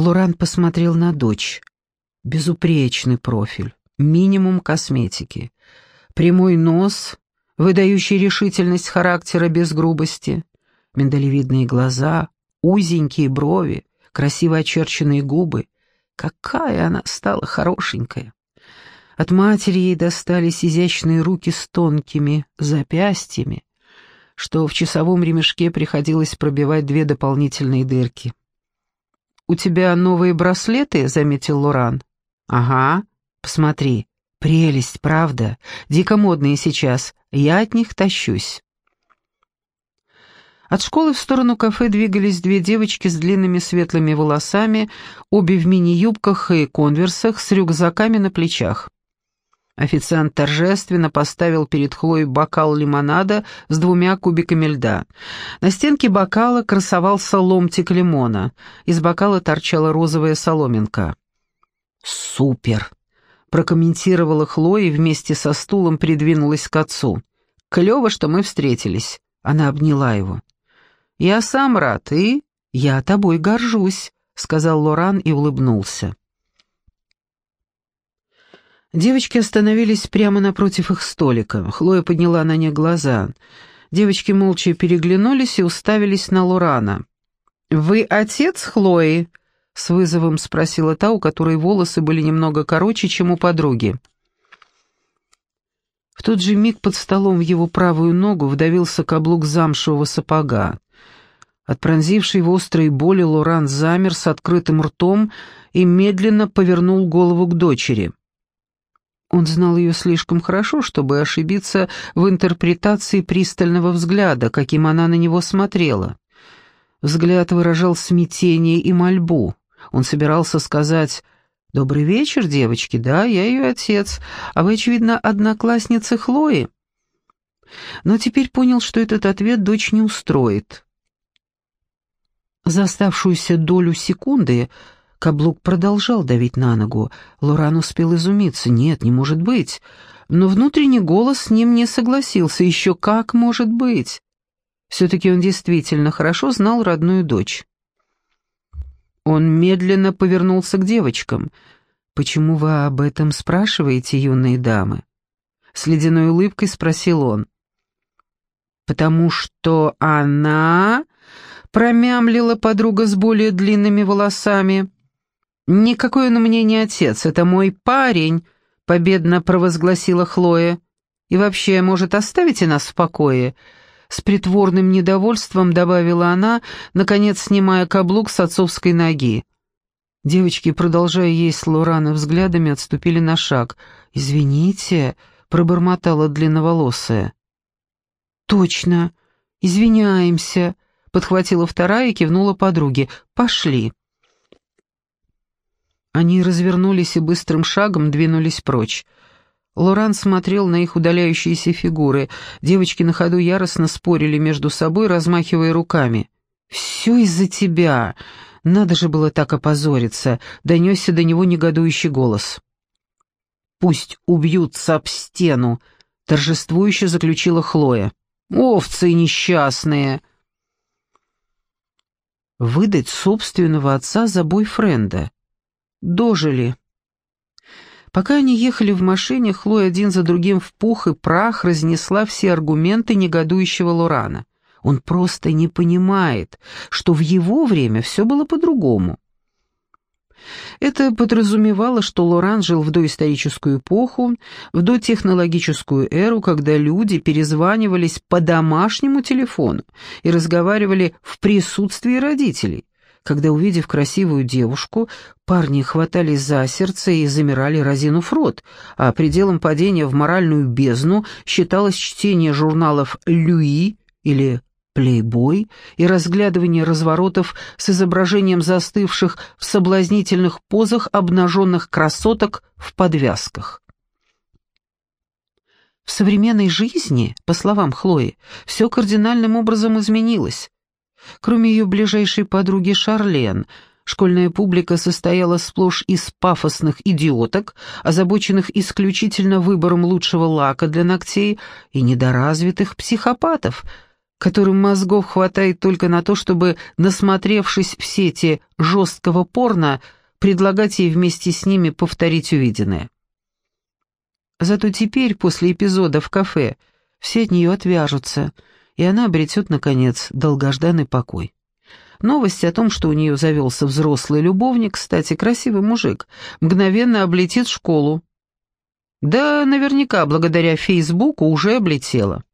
Лоран посмотрел на дочь. Безупречный профиль, минимум косметики, прямой нос, выдающий решительность характера без грубости, миндалевидные глаза, узенькие брови, красиво очерченные губы. Какая она стала хорошенькая! От матери ей достались изящные руки с тонкими запястьями, что в часовом ремешке приходилось пробивать две дополнительные дырки. «У тебя новые браслеты?» — заметил Лоран. «Ага, посмотри. Прелесть, правда. Дико модные сейчас. Я от них тащусь». От школы в сторону кафе двигались две девочки с длинными светлыми волосами, обе в мини-юбках и конверсах с рюкзаками на плечах. Официант торжественно поставил перед Хлоей бокал лимонада с двумя кубиками льда. На стенке бокала красовался ломтик лимона. Из бокала торчала розовая соломинка. «Супер!» — прокомментировала Хлоя и вместе со стулом придвинулась к отцу. «Клево, что мы встретились». Она обняла его. «Я сам рад, и я тобой горжусь», — сказал Лоран и улыбнулся. Девочки остановились прямо напротив их столика. Хлоя подняла на них глаза. Девочки молча переглянулись и уставились на Лорана. «Вы отец Хлои?» — с вызовом спросила та, у которой волосы были немного короче, чем у подруги. В тот же миг под столом в его правую ногу вдавился каблук замшевого сапога. От пронзившей в острой боли Лоран замер с открытым ртом и медленно повернул голову к дочери. Он знал ее слишком хорошо, чтобы ошибиться в интерпретации пристального взгляда, каким она на него смотрела. Взгляд выражал смятение и мольбу. Он собирался сказать «Добрый вечер, девочки, да, я ее отец, а вы, очевидно, одноклассницы Хлои». Но теперь понял, что этот ответ дочь не устроит. За оставшуюся долю секунды каблук продолжал давить на ногу. Лоран успел изумиться. «Нет, не может быть». Но внутренний голос с ним не согласился. «Еще как может быть?» Все-таки он действительно хорошо знал родную дочь. Он медленно повернулся к девочкам. «Почему вы об этом спрашиваете, юные дамы?» С ледяной улыбкой спросил он. «Потому что она...» промямлила подруга с более длинными волосами. «Никакой он мне не отец, это мой парень», — победно провозгласила Хлоя. «И вообще, может, оставите нас в покое?» С притворным недовольством добавила она, наконец снимая каблук с отцовской ноги. Девочки, продолжая есть Лорана взглядами, отступили на шаг. «Извините», — пробормотала длинноволосая. «Точно, извиняемся», подхватила вторая и кивнула подруге. «Пошли». Они развернулись и быстрым шагом двинулись прочь. Лоран смотрел на их удаляющиеся фигуры. Девочки на ходу яростно спорили между собой, размахивая руками. «Все из-за тебя! Надо же было так опозориться!» — донесся до него негодующий голос. «Пусть убьются об стену!» — торжествующе заключила Хлоя. «Овцы несчастные!» выдать собственного отца за бойфренда. Дожили. Пока они ехали в машине, Хлоя один за другим в пух и прах разнесла все аргументы негодующего Лорана. Он просто не понимает, что в его время все было по-другому. Это подразумевало, что Лоран жил в доисторическую эпоху, в дотехнологическую эру, когда люди перезванивались по домашнему телефону и разговаривали в присутствии родителей, когда, увидев красивую девушку, парни хватались за сердце и замирали разинув рот, а пределом падения в моральную бездну считалось чтение журналов «Люи» или плейбой и разглядывание разворотов с изображением застывших в соблазнительных позах обнаженных красоток в подвязках. В современной жизни, по словам Хлои, все кардинальным образом изменилось. Кроме ее ближайшей подруги Шарлен, школьная публика состояла сплошь из пафосных идиоток, озабоченных исключительно выбором лучшего лака для ногтей, и недоразвитых психопатов — которым мозгов хватает только на то, чтобы, насмотревшись в сети жесткого порно, предлагать ей вместе с ними повторить увиденное. Зато теперь, после эпизода в кафе, все от нее отвяжутся, и она обретет, наконец, долгожданный покой. Новость о том, что у нее завелся взрослый любовник, кстати, красивый мужик, мгновенно облетит школу. Да, наверняка, благодаря Фейсбуку уже облетела.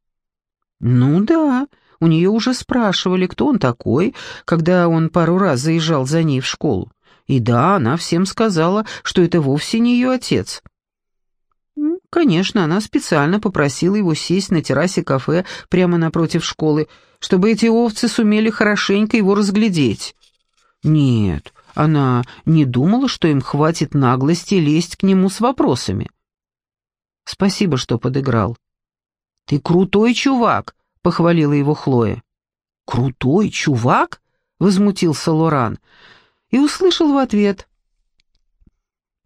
Ну да, у нее уже спрашивали, кто он такой, когда он пару раз заезжал за ней в школу. И да, она всем сказала, что это вовсе не ее отец. Конечно, она специально попросила его сесть на террасе кафе прямо напротив школы, чтобы эти овцы сумели хорошенько его разглядеть. Нет, она не думала, что им хватит наглости лезть к нему с вопросами. Спасибо, что подыграл. «Ты крутой чувак», — похвалила его Хлоя. «Крутой чувак?» — возмутился Лоран. И услышал в ответ.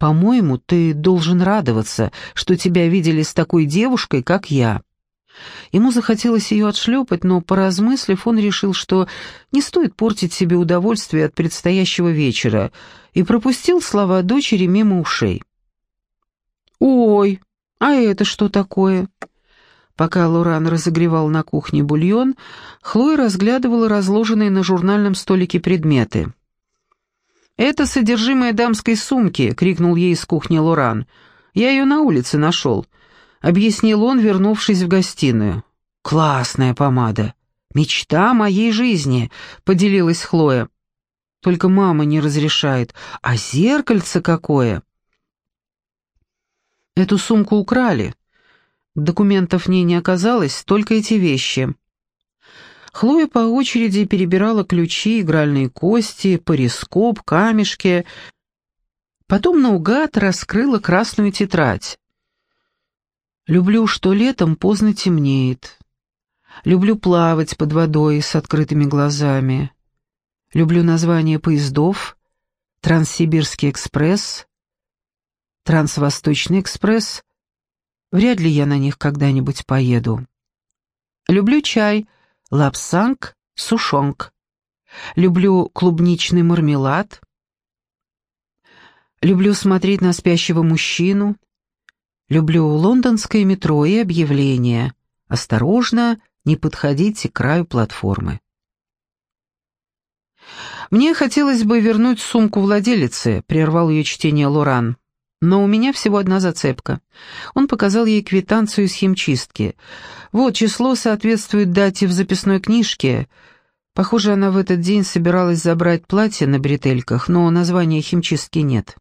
«По-моему, ты должен радоваться, что тебя видели с такой девушкой, как я». Ему захотелось ее отшлепать, но, поразмыслив, он решил, что не стоит портить себе удовольствие от предстоящего вечера, и пропустил слова дочери мимо ушей. «Ой, а это что такое?» Пока Лоран разогревал на кухне бульон, Хлоя разглядывала разложенные на журнальном столике предметы. «Это содержимое дамской сумки!» — крикнул ей из кухни Лоран. «Я ее на улице нашел», — объяснил он, вернувшись в гостиную. «Классная помада! Мечта моей жизни!» — поделилась Хлоя. «Только мама не разрешает. А зеркальце какое!» «Эту сумку украли. Документов в ней не оказалось, только эти вещи». Хлоя по очереди перебирала ключи, игральные кости, парископ, камешки. Потом наугад раскрыла красную тетрадь. «Люблю, что летом поздно темнеет. Люблю плавать под водой с открытыми глазами. Люблю названия поездов. Транссибирский экспресс, Трансвосточный экспресс. Вряд ли я на них когда-нибудь поеду. Люблю чай — лапсанг, сушонг. Люблю клубничный мармелад. Люблю смотреть на спящего мужчину. Люблю лондонское метро и объявления. Осторожно, не подходите к краю платформы. «Мне хотелось бы вернуть сумку владелицы», — прервал ее чтение Лоран. Но у меня всего одна зацепка. Он показал ей квитанцию из химчистки. Вот, число соответствует дате в записной книжке. Похоже, она в этот день собиралась забрать платье на бретельках, но названия химчистки нет.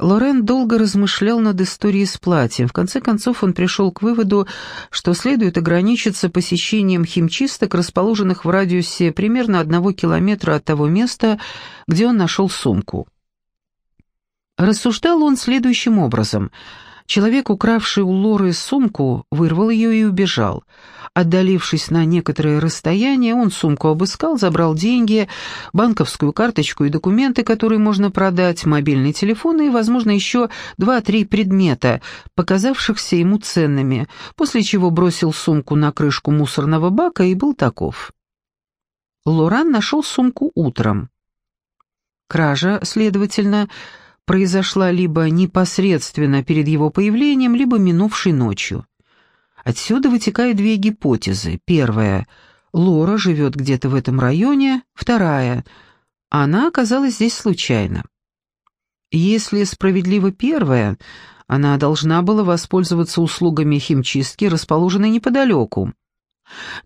Лорен долго размышлял над историей с платьем. В конце концов он пришел к выводу, что следует ограничиться посещением химчисток, расположенных в радиусе примерно одного километра от того места, где он нашел сумку. Рассуждал он следующим образом. Человек, укравший у Лоры сумку, вырвал ее и убежал. Отдалившись на некоторое расстояние, он сумку обыскал, забрал деньги, банковскую карточку и документы, которые можно продать, мобильный телефон и, возможно, еще два-три предмета, показавшихся ему ценными, после чего бросил сумку на крышку мусорного бака и был таков. Лоран нашел сумку утром. Кража, следовательно, произошла либо непосредственно перед его появлением, либо минувшей ночью. Отсюда вытекают две гипотезы. Первая — Лора живет где-то в этом районе. Вторая — она оказалась здесь случайно. Если справедливо первая, она должна была воспользоваться услугами химчистки, расположенной неподалеку.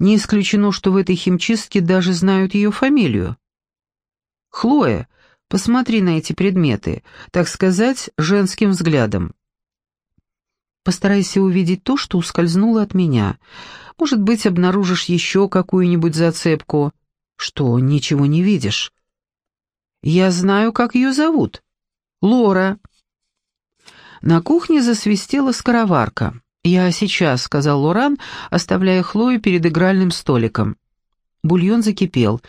Не исключено, что в этой химчистке даже знают ее фамилию. Хлоя, Посмотри на эти предметы, так сказать, женским взглядом. Постарайся увидеть то, что ускользнуло от меня. Может быть, обнаружишь еще какую-нибудь зацепку. Что, ничего не видишь? Я знаю, как ее зовут. Лора. На кухне засвистела скороварка. «Я сейчас», — сказал Лоран, оставляя Хлою перед игральным столиком. Бульон закипел.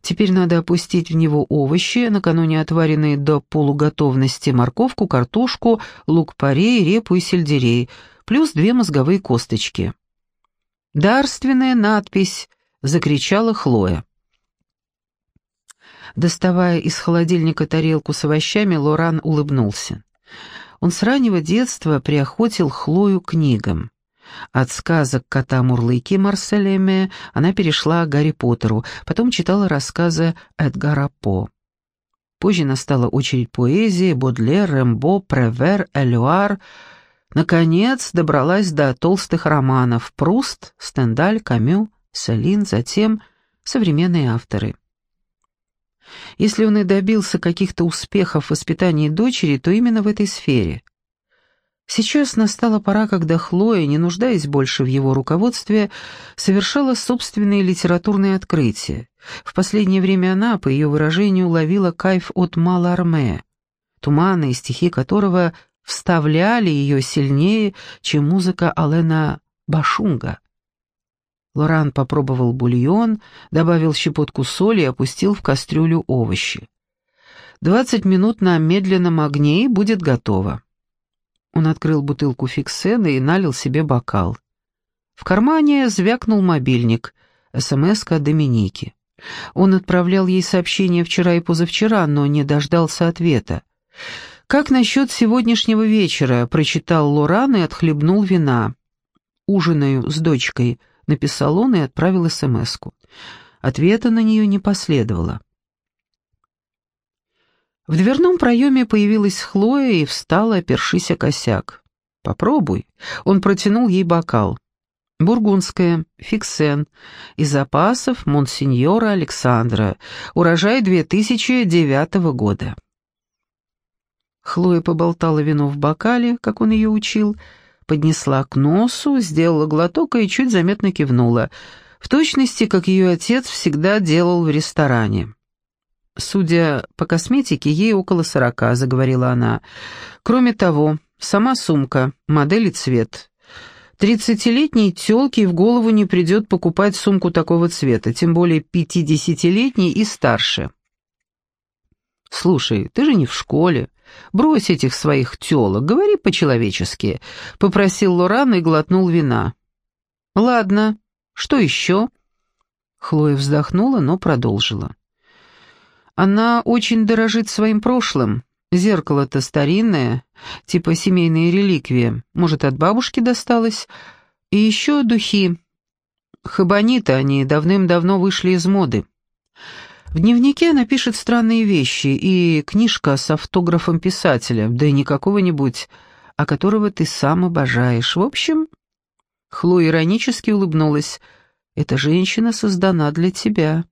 Теперь надо опустить в него овощи, накануне отваренные до полуготовности морковку, картошку, лук-порей, репу и сельдерей, плюс две мозговые косточки. «Дарственная надпись!» — закричала Хлоя. Доставая из холодильника тарелку с овощами, Лоран улыбнулся. Он с раннего детства приохотил Хлою книгам. От сказок кота Мурлыки Марселеме она перешла к Гарри Поттеру, потом читала рассказы Эдгара По. Позже настала очередь поэзии, Бодлер, Рембо, Превер, Элюар. Наконец добралась до толстых романов Пруст, Стендаль, Камю, Селин, затем современные авторы. Если он и добился каких-то успехов в воспитании дочери, то именно в этой сфере. Сейчас настала пора, когда Хлоя, не нуждаясь больше в его руководстве, совершала собственные литературные открытия. В последнее время она, по ее выражению, ловила кайф от Маларме, тумана и стихи которого вставляли ее сильнее, чем музыка Алена Башунга. Лоран попробовал бульон, добавил щепотку соли и опустил в кастрюлю овощи. Двадцать минут на медленном огне и будет готово. Он открыл бутылку фиксена и налил себе бокал. В кармане звякнул мобильник, СМС-ка Доминики. Он отправлял ей сообщения вчера и позавчера, но не дождался ответа. «Как насчет сегодняшнего вечера?» — прочитал Лоран и отхлебнул вина. «Ужинаю с дочкой», — написал он и отправил СМС-ку. Ответа на нее не последовало. В дверном проеме появилась Хлоя и встала, опершись о косяк. «Попробуй». Он протянул ей бокал. Бургундская, фиксен, из запасов Монсеньора Александра, урожай 2009 года. Хлоя поболтала вино в бокале, как он ее учил, поднесла к носу, сделала глоток и чуть заметно кивнула, в точности, как ее отец всегда делал в ресторане. «Судя по косметике, ей около сорока», — заговорила она. «Кроме того, сама сумка, модель и цвет. Тридцатилетней тёлке в голову не придет покупать сумку такого цвета, тем более пятидесятилетней и старше». «Слушай, ты же не в школе. Брось этих своих тёлок, говори по-человечески», — попросил Лоран и глотнул вина. «Ладно, что еще?» Хлоя вздохнула, но продолжила. Она очень дорожит своим прошлым. Зеркало-то старинное, типа семейная реликвия. Может, от бабушки досталось. И еще духи. Хабанита они давным-давно вышли из моды. В дневнике она пишет странные вещи, и книжка с автографом писателя, да и не какого-нибудь, а которого ты сам обожаешь. В общем, Хлоя иронически улыбнулась. «Эта женщина создана для тебя».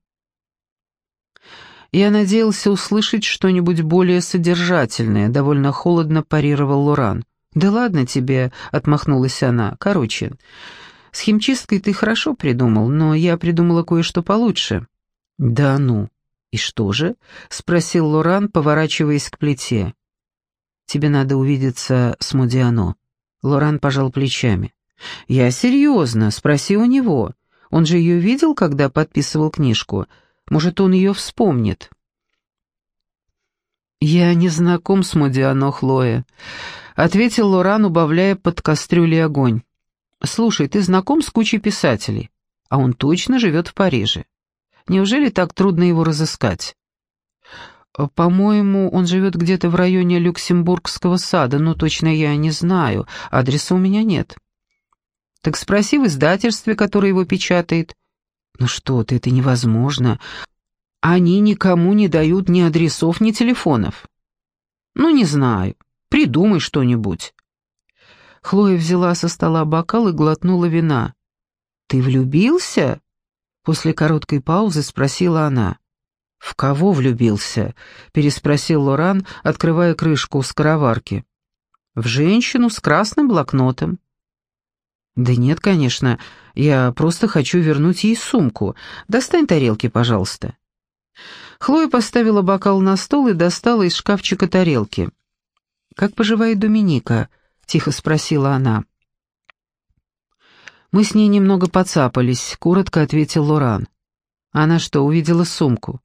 Я надеялся услышать что-нибудь более содержательное, довольно холодно парировал Лоран. «Да ладно тебе», — отмахнулась она. «Короче, с химчисткой ты хорошо придумал, но я придумала кое-что получше». «Да ну, и что же?» — спросил Лоран, поворачиваясь к плите. «Тебе надо увидеться с Мудиано». Лоран пожал плечами. «Я серьезно, спроси у него. Он же ее видел, когда подписывал книжку. Может, он ее вспомнит. «Я не знаком с Модиано Хлоя», — ответил Лоран, убавляя под кастрюлей огонь. «Слушай, ты знаком с кучей писателей, а он точно живет в Париже. Неужели так трудно его разыскать?» «По-моему, он живет где-то в районе Люксембургского сада, но точно я не знаю, адреса у меня нет». «Так спроси в издательстве, которое его печатает. «Ну что ты, это невозможно. Они никому не дают ни адресов, ни телефонов». «Ну, не знаю. Придумай что-нибудь». Хлоя взяла со стола бокал и глотнула вина. «Ты влюбился?» После короткой паузы спросила она. «В кого влюбился?» — переспросил Лоран, открывая крышку скороварки. «В женщину с красным блокнотом». «Да нет, конечно. Я просто хочу вернуть ей сумку. Достань тарелки, пожалуйста». Хлоя поставила бокал на стол и достала из шкафчика тарелки. «Как поживает Доминика?» — тихо спросила она. «Мы с ней немного поцапались», — коротко ответил Лоран. «Она что, увидела сумку?»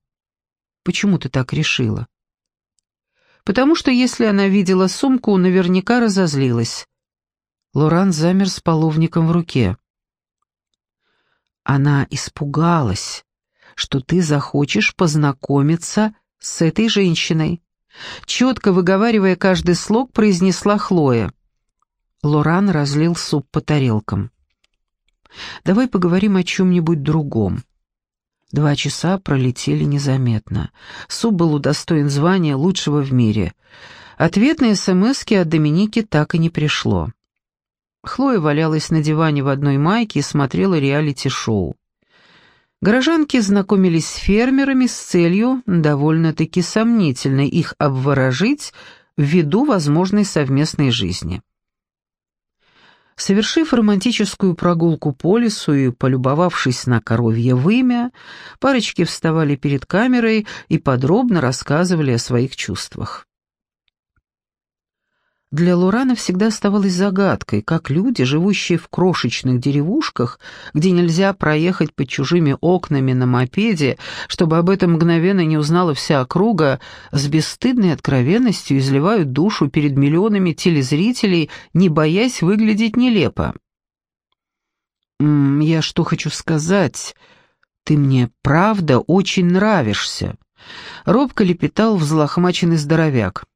«Почему ты так решила?» «Потому что если она видела сумку, наверняка разозлилась. Лоран замер с половником в руке. Она испугалась, что ты захочешь познакомиться с этой женщиной. Четко выговаривая каждый слог, произнесла Хлоя. Лоран разлил суп по тарелкам. «Давай поговорим о чем-нибудь другом». Два часа пролетели незаметно. Суп был удостоен звания лучшего в мире. Ответные смски от Доминики так и не пришло. Хлоя валялась на диване в одной майке и смотрела реалити-шоу. Горожанки знакомились с фермерами с целью, довольно-таки сомнительной, их обворожить ввиду возможной совместной жизни. Совершив романтическую прогулку по лесу и полюбовавшись на коровье вымя, парочки вставали перед камерой и подробно рассказывали о своих чувствах. Для Лурана всегда оставалось загадкой, как люди, живущие в крошечных деревушках, где нельзя проехать под чужими окнами на мопеде, чтобы об этом мгновенно не узнала вся округа, с бесстыдной откровенностью изливают душу перед миллионами телезрителей, не боясь выглядеть нелепо. «М -м, «Я что хочу сказать? Ты мне правда очень нравишься», — робко лепетал взлохмаченный здоровяк.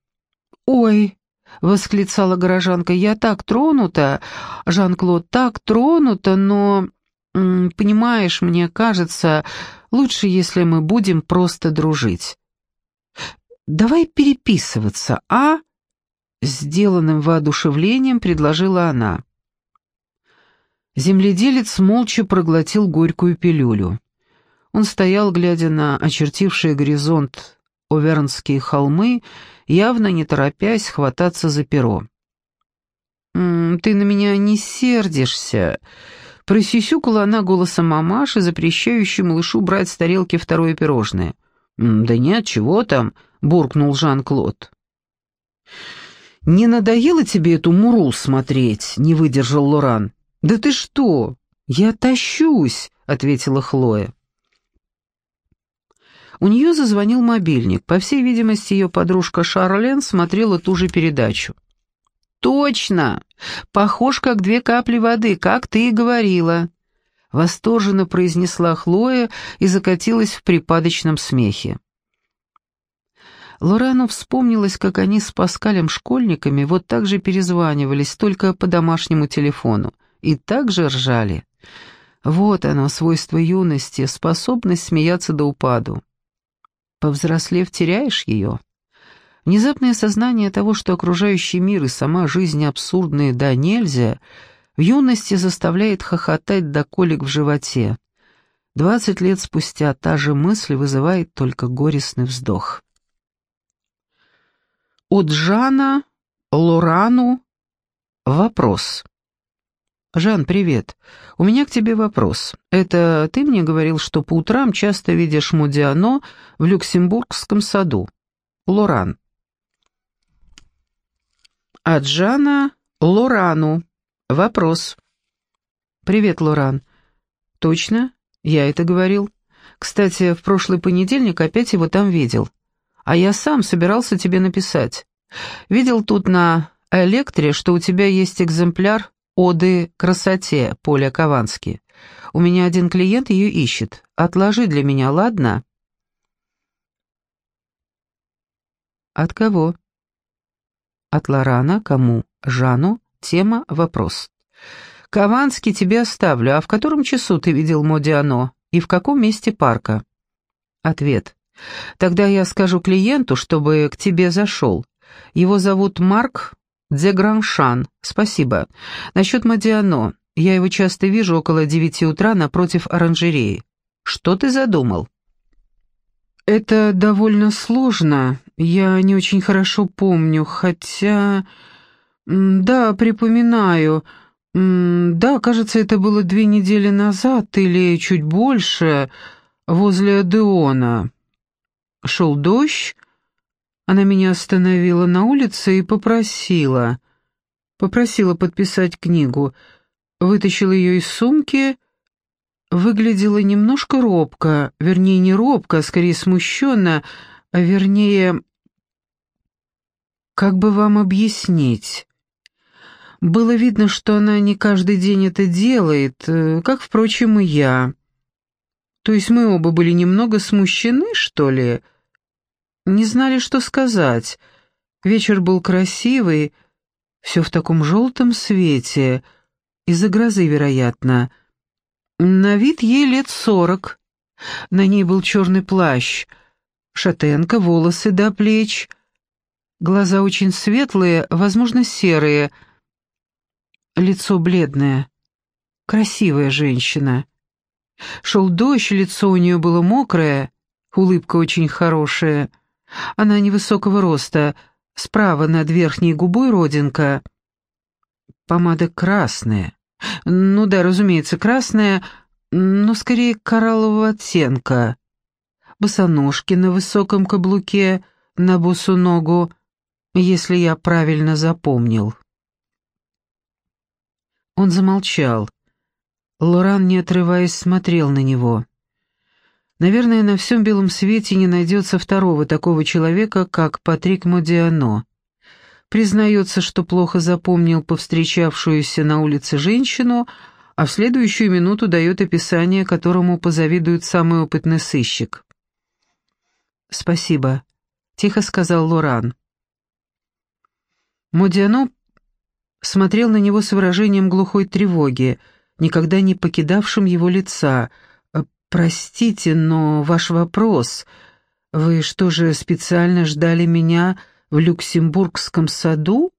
«Ой!» — восклицала горожанка. «Я так тронута, Жан-Клод, так тронута, но, понимаешь, мне кажется, лучше, если мы будем просто дружить». «Давай переписываться, а?» Сделанным воодушевлением предложила она. Земледелец молча проглотил горькую пилюлю. Он стоял, глядя на очертивший горизонт Овернские холмы, явно не торопясь хвататься за перо. «М -м, «Ты на меня не сердишься?» Просисюкала она голосом мамаши, запрещающей малышу брать с тарелки второе пирожное. «Да нет, чего там?» — буркнул Жан-Клод. «Не надоело тебе эту муру смотреть?» — не выдержал Лоран. «Да ты что? Я тащусь!» — ответила Хлоя. У нее зазвонил мобильник. По всей видимости, ее подружка Шарлен смотрела ту же передачу. «Точно! Похож, как две капли воды, как ты и говорила!» Восторженно произнесла Хлоя и закатилась в припадочном смехе. Лорану вспомнилось, как они с Паскалем школьниками вот так же перезванивались, только по домашнему телефону, и так же ржали. Вот оно, свойство юности, способность смеяться до упаду. Повзрослев, теряешь ее. Внезапное сознание того, что окружающий мир и сама жизнь абсурдные да нельзя, в юности заставляет хохотать до колик в животе. Двадцать лет спустя та же мысль вызывает только горестный вздох. От Жана Лорану вопрос. «Жан, привет. У меня к тебе вопрос. Это ты мне говорил, что по утрам часто видишь Мудиано в Люксембургском саду? Лоран». От Жана Лорану. Вопрос. «Привет, Лоран. Точно? Я это говорил. Кстати, в прошлый понедельник опять его там видел. А я сам собирался тебе написать. Видел тут на Электре, что у тебя есть экземпляр «Оды красоте» Поля Ковански. У меня один клиент ее ищет. Отложи для меня, ладно?» «От кого?» «От Лорана. Кому? Жану. Тема. Вопрос. Ковански тебе оставлю. А в котором часу ты видел Модиано? И в каком месте парка?» Ответ. «Тогда я скажу клиенту, чтобы к тебе зашел. Его зовут Марк «Де Граншан, спасибо. Насчет Мадиано. Я его часто вижу около девяти утра напротив оранжереи. Что ты задумал?» «Это довольно сложно. Я не очень хорошо помню, хотя...» «Да, припоминаю. Да, кажется, это было две недели назад или чуть больше, возле Адеона. Шел дождь, она меня остановила на улице и попросила. Попросила подписать книгу. Вытащила ее из сумки. Выглядела немножко робко. Вернее, не робко, а скорее смущенно. А вернее... Как бы вам объяснить? Было видно, что она не каждый день это делает, э, как, впрочем, и я. То есть мы оба были немного смущены, что ли? Не знали, что сказать. Вечер был красивый, все в таком желтом свете, из-за грозы, вероятно. На вид ей лет сорок. На ней был черный плащ, шатенка, волосы до плеч, глаза очень светлые, возможно, серые, лицо бледное. Красивая женщина. Шел дождь, лицо у нее было мокрое, улыбка очень хорошая. Она невысокого роста, справа над верхней губой родинка. Помада красная. Ну да, разумеется, красная, но скорее кораллового оттенка. Босоножки на высоком каблуке, на босу ногу, если я правильно запомнил. Он замолчал. Лоран, не отрываясь, смотрел на него. Наверное, на всем белом свете не найдется второго такого человека, как Патрик Модиано. Признается, что плохо запомнил повстречавшуюся на улице женщину, а в следующую минуту дает описание, которому позавидует самый опытный сыщик. «Спасибо», — тихо сказал Лоран. Модиано смотрел на него с выражением глухой тревоги — никогда не покидавшим его лица. «Э, «Простите, но ваш вопрос... Вы что же, специально ждали меня в Люксембургском саду?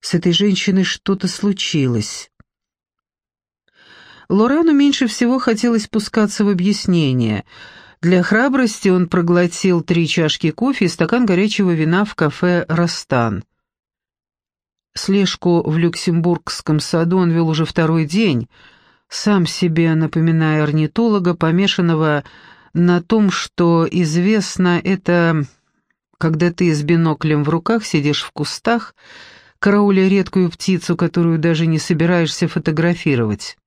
С этой женщиной что-то случилось». Лорану меньше всего хотелось пускаться в объяснение. Для храбрости он проглотил три чашки кофе и стакан горячего вина в кафе «Растан». Слежку в Люксембургском саду он вел уже второй день, сам себе напоминая орнитолога, помешанного на том, что известно это, когда ты с биноклем в руках сидишь в кустах, карауля редкую птицу, которую даже не собираешься фотографировать.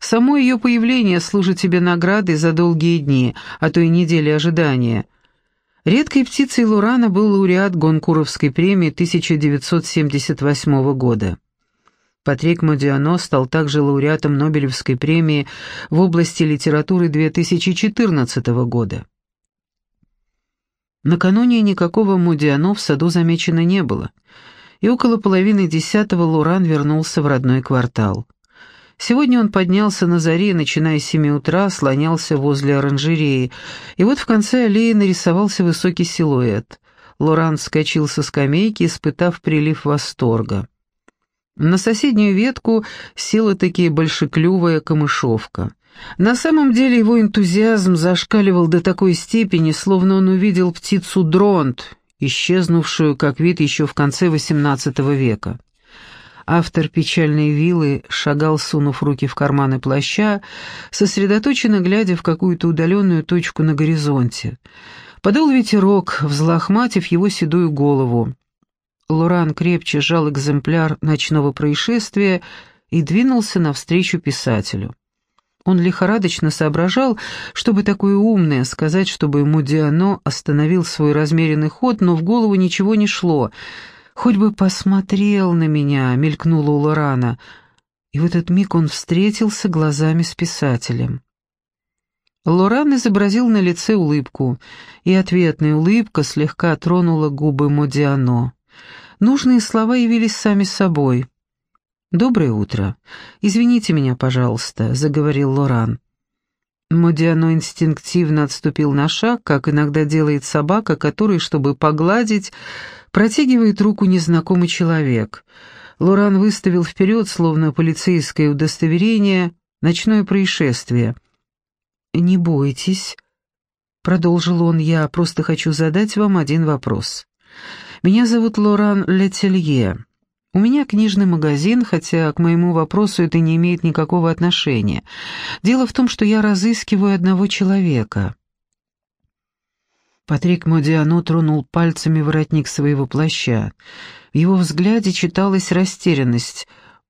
Само ее появление служит тебе наградой за долгие дни, а то и недели ожидания — Редкой птицей Лурана был лауреат Гонкуровской премии 1978 года. Патрик Модиано стал также лауреатом Нобелевской премии в области литературы 2014 года. Накануне никакого Модиано в саду замечено не было, и около половины десятого Луран вернулся в родной квартал. Сегодня он поднялся на заре, начиная с семи утра, слонялся возле оранжереи, и вот в конце аллеи нарисовался высокий силуэт. Лоран вскочил со скамейки, испытав прилив восторга. На соседнюю ветку села таки большеклювая камышовка. На самом деле его энтузиазм зашкаливал до такой степени, словно он увидел птицу дронт, исчезнувшую как вид еще в конце XVIII века. Автор печальной вилы шагал, сунув руки в карманы плаща, сосредоточенно глядя в какую-то удаленную точку на горизонте. Подул ветерок, взлохматив его седую голову. Лоран крепче сжал экземпляр ночного происшествия и двинулся навстречу писателю. Он лихорадочно соображал, чтобы такое умное сказать, чтобы ему Диано остановил свой размеренный ход, но в голову ничего не шло — «Хоть бы посмотрел на меня», — мелькнула у Лорана, и в этот миг он встретился глазами с писателем. Лоран изобразил на лице улыбку, и ответная улыбка слегка тронула губы Модиано. Нужные слова явились сами собой. «Доброе утро. Извините меня, пожалуйста», — заговорил Лоран. Модиано инстинктивно отступил на шаг, как иногда делает собака, который, чтобы погладить, Протягивает руку незнакомый человек. Лоран выставил вперед, словно полицейское удостоверение, ночное происшествие. «Не бойтесь», — продолжил он, — «я просто хочу задать вам один вопрос. Меня зовут Лоран Летелье. У меня книжный магазин, хотя к моему вопросу это не имеет никакого отношения. Дело в том, что я разыскиваю одного человека». Патрик Модиано тронул пальцами воротник своего плаща. В его взгляде читалась растерянность.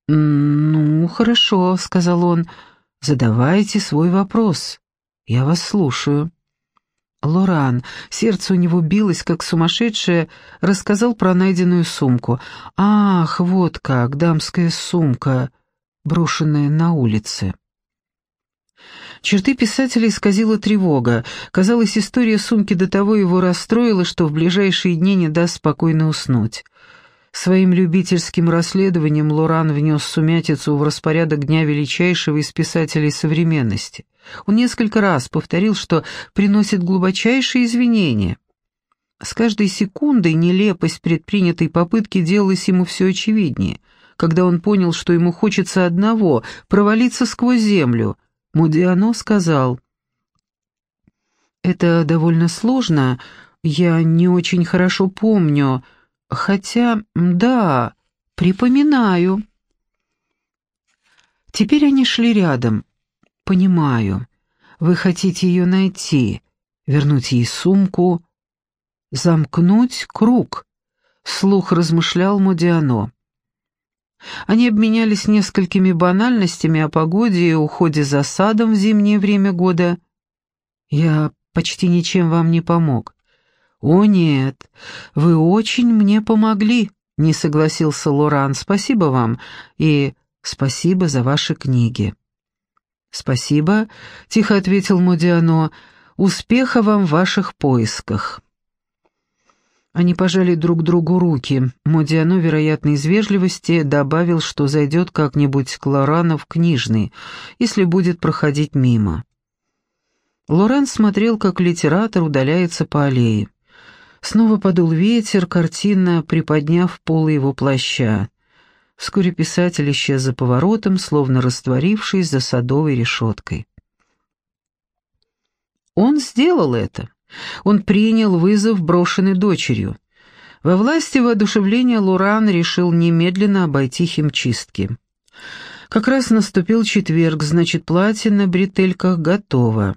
«Ну, хорошо», — сказал он, — «задавайте свой вопрос. Я вас слушаю». Лоран, сердце у него билось, как сумасшедшее, рассказал про найденную сумку. «Ах, вот как, дамская сумка, брошенная на улице». Черты писателя исказила тревога. Казалось, история сумки до того его расстроила, что в ближайшие дни не даст спокойно уснуть. Своим любительским расследованием Лоран внес сумятицу в распорядок дня величайшего из писателей современности. Он несколько раз повторил, что приносит глубочайшие извинения. С каждой секундой нелепость предпринятой попытки делалась ему все очевиднее. Когда он понял, что ему хочется одного — провалиться сквозь землю — Мудиано сказал, «Это довольно сложно, я не очень хорошо помню, хотя, да, припоминаю». Теперь они шли рядом. «Понимаю. Вы хотите ее найти, вернуть ей сумку, замкнуть круг», — слух размышлял Модиано. Они обменялись несколькими банальностями о погоде и уходе за садом в зимнее время года. «Я почти ничем вам не помог». «О, нет, вы очень мне помогли», — не согласился Лоран. «Спасибо вам и спасибо за ваши книги». «Спасибо», — тихо ответил Модиано. «Успеха вам в ваших поисках». Они пожали друг другу руки. Модиано, вероятно, из вежливости, добавил, что зайдет как-нибудь к Лорану в книжный, если будет проходить мимо. Лоран смотрел, как литератор удаляется по аллее. Снова подул ветер, картинно приподняв полы его плаща. Вскоре писатель исчез за поворотом, словно растворившись за садовой решеткой. Он сделал это. Он принял вызов, брошенный дочерью. Во власти воодушевления Луран решил немедленно обойти химчистки. Как раз наступил четверг, значит, платье на бретельках готово.